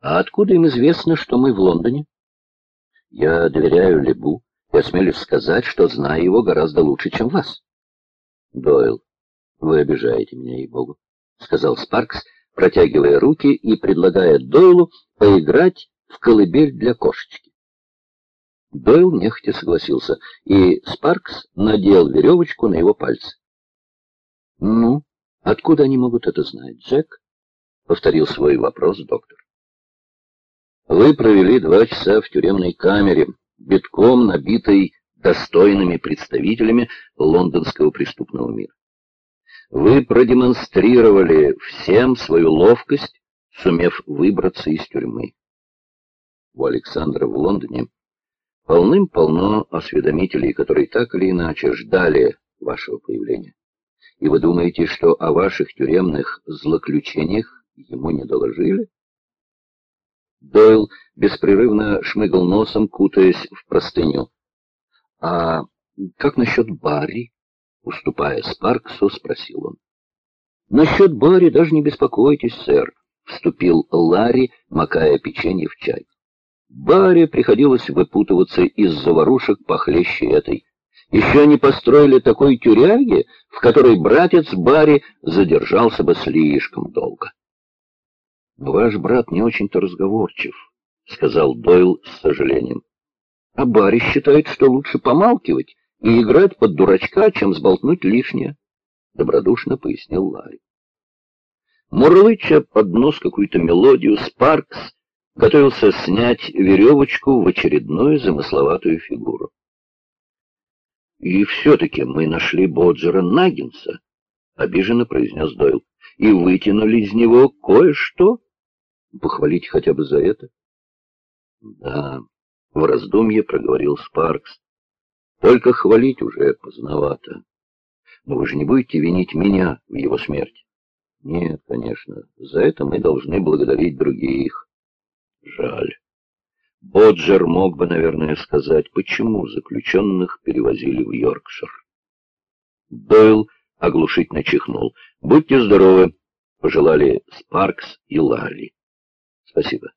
А откуда им известно, что мы в Лондоне? Я доверяю Лебу и осмелюсь сказать, что знаю его гораздо лучше, чем вас. Дойл, вы обижаете меня, ей-богу, — сказал Спаркс, протягивая руки и предлагая Дойлу поиграть в колыбель для кошечки. Дойл нехотя согласился, и Спаркс надел веревочку на его пальцы. — Ну, откуда они могут это знать, Джек? — повторил свой вопрос доктор. — Вы провели два часа в тюремной камере, битком набитой достойными представителями лондонского преступного мира. Вы продемонстрировали всем свою ловкость, сумев выбраться из тюрьмы. У Александра в Лондоне полным-полно осведомителей, которые так или иначе ждали вашего появления. И вы думаете, что о ваших тюремных злоключениях ему не доложили? Дойл беспрерывно шмыгал носом, кутаясь в простыню. — А как насчет Барри? — уступая Спарксу, спросил он. — Насчет Барри даже не беспокойтесь, сэр, — вступил Ларри, макая печенье в чай. Барри приходилось выпутываться из заварушек похлеще этой. Еще не построили такой тюряги, в которой братец Барри задержался бы слишком долго. «Ваш брат не очень-то разговорчив», — сказал Дойл с сожалением. «А Барри считает, что лучше помалкивать и играть под дурачка, чем сболтнуть лишнее», — добродушно пояснил Ларри. Мурлыча под нос какую-то мелодию, Спаркс готовился снять веревочку в очередную замысловатую фигуру. «И все-таки мы нашли Боджера Наггинса», — обиженно произнес Дойл, — «и вытянули из него кое-что». Похвалить хотя бы за это? Да, в раздумье проговорил Спаркс. Только хвалить уже поздновато. Но вы же не будете винить меня в его смерти? Нет, конечно. За это мы должны благодарить других. Жаль. Боджер мог бы, наверное, сказать, почему заключенных перевозили в Йоркшир. Дойл оглушительно чихнул. «Будьте здоровы!» — пожелали Спаркс и Ларри. Спасибо.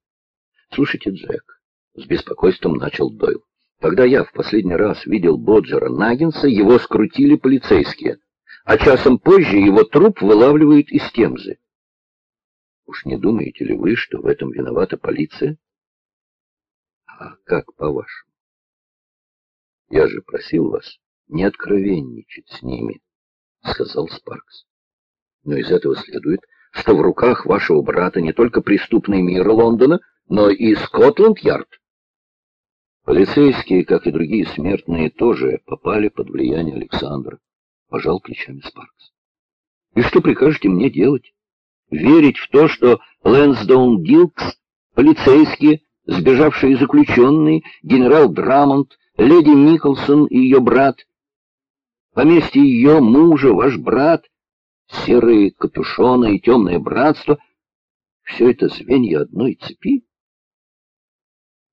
Слушайте, Джек, с беспокойством начал Дойл. Когда я в последний раз видел Боджера Наггинса, его скрутили полицейские, а часом позже его труп вылавливают из Темзы. Уж не думаете ли вы, что в этом виновата полиция? А как по-вашему? Я же просил вас не откровенничать с ними, сказал Спаркс. Но из этого следует, что в руках вашего брата не только преступный мир Лондона, но и Скотланд-Ярд. Полицейские, как и другие смертные, тоже попали под влияние Александра. Пожал плечами Спаркс. И что прикажете мне делать? Верить в то, что Лэнсдаун Гилкс, полицейские, сбежавшие заключенные, генерал Драмонт, леди Николсон и ее брат, поместье ее мужа, ваш брат, серые капюшоны и темное братство — все это звенья одной цепи?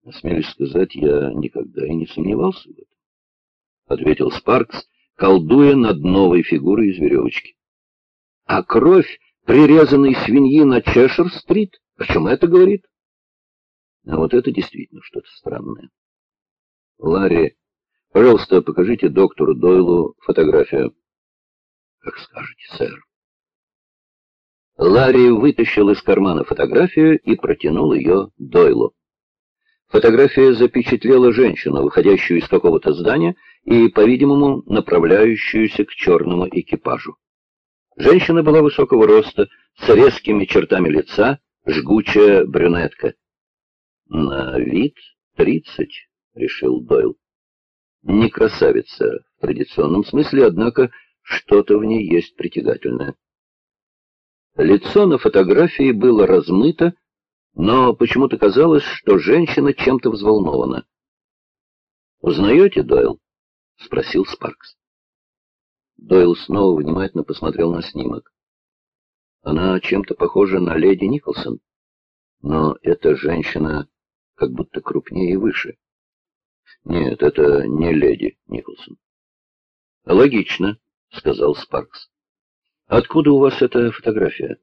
Осмелюсь сказать, я никогда и не сомневался в этом, — ответил Спаркс, колдуя над новой фигурой из веревочки. А кровь прирезанной свиньи на Чешер-стрит, о чем это говорит? А вот это действительно что-то странное. Ларри, пожалуйста, покажите доктору Дойлу фотографию. Как скажете, сэр. Ларри вытащил из кармана фотографию и протянул ее Дойлу. Фотография запечатлела женщину, выходящую из какого-то здания и, по-видимому, направляющуюся к черному экипажу. Женщина была высокого роста, с резкими чертами лица, жгучая брюнетка. «На вид тридцать», — решил Дойл. «Не красавица в традиционном смысле, однако что-то в ней есть притягательное». Лицо на фотографии было размыто, но почему-то казалось, что женщина чем-то взволнована. «Узнаете, Дойл?» — спросил Спаркс. Дойл снова внимательно посмотрел на снимок. Она чем-то похожа на леди Николсон, но эта женщина как будто крупнее и выше. Нет, это не леди Николсон. Логично, сказал Спаркс. Откуда у вас эта фотография?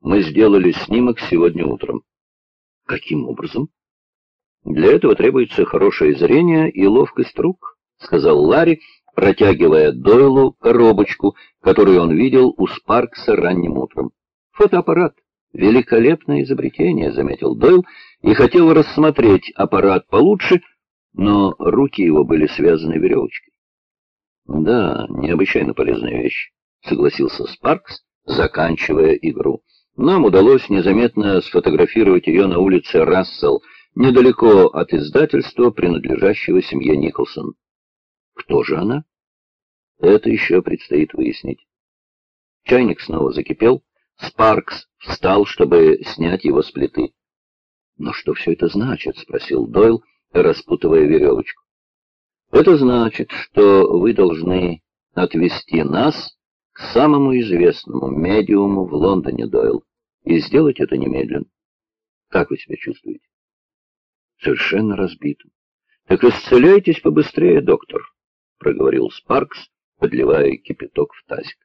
Мы сделали снимок сегодня утром. Каким образом? Для этого требуется хорошее зрение и ловкость рук, сказал Ларри, протягивая Дойлу коробочку, которую он видел у Спаркса ранним утром. Фотоаппарат. Великолепное изобретение, заметил Дойл, и хотел рассмотреть аппарат получше, но руки его были связаны веревочкой. Да, необычайно полезная вещь, согласился Спаркс, заканчивая игру. Нам удалось незаметно сфотографировать ее на улице Рассел, недалеко от издательства, принадлежащего семье Николсон. Кто же она? Это еще предстоит выяснить. Чайник снова закипел. Спаркс встал, чтобы снять его с плиты. «Но что все это значит?» — спросил Дойл, распутывая веревочку. «Это значит, что вы должны отвезти нас самому известному медиуму в Лондоне, Дойл и сделать это немедленно. Как вы себя чувствуете? Совершенно разбитым. Так исцеляйтесь побыстрее, доктор, проговорил Спаркс, подливая кипяток в тазик.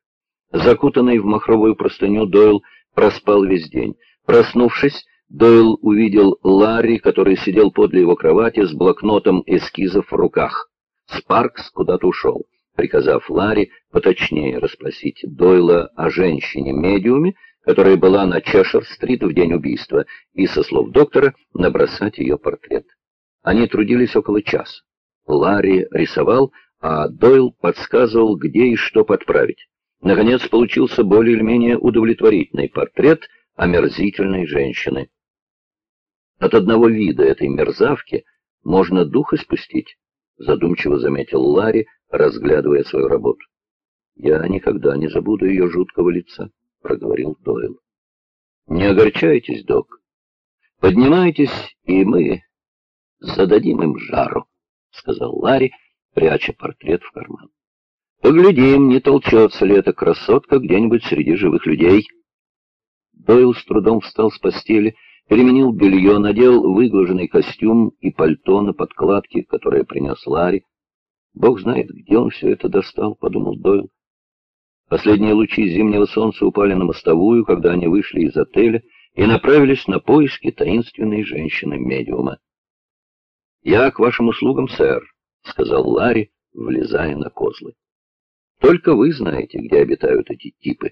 Закутанный в махровую простыню, Дойл проспал весь день. Проснувшись, Дойл увидел Ларри, который сидел подле его кровати с блокнотом эскизов в руках. Спаркс куда-то ушел, приказав Ларри поточнее расспросить Дойла о женщине-медиуме, которая была на Чешер-стрит в день убийства, и, со слов доктора, набросать ее портрет. Они трудились около часа. Ларри рисовал, а Дойл подсказывал, где и что подправить. Наконец получился более или менее удовлетворительный портрет омерзительной женщины. От одного вида этой мерзавки можно дух испустить, задумчиво заметил Ларри, разглядывая свою работу. Я никогда не забуду ее жуткого лица проговорил Дойл. Не огорчайтесь, док. Поднимайтесь, и мы зададим им жару, сказал Ларри, пряча портрет в карман. Поглядим, не толчется ли эта красотка где-нибудь среди живых людей. Дойл с трудом встал с постели, переменил белье, надел выглаженный костюм и пальто на подкладке, которое принес Ларри. Бог знает, где он все это достал, подумал Дойл. Последние лучи зимнего солнца упали на мостовую, когда они вышли из отеля и направились на поиски таинственной женщины-медиума. «Я к вашим услугам, сэр», — сказал Ларри, влезая на козлы. «Только вы знаете, где обитают эти типы».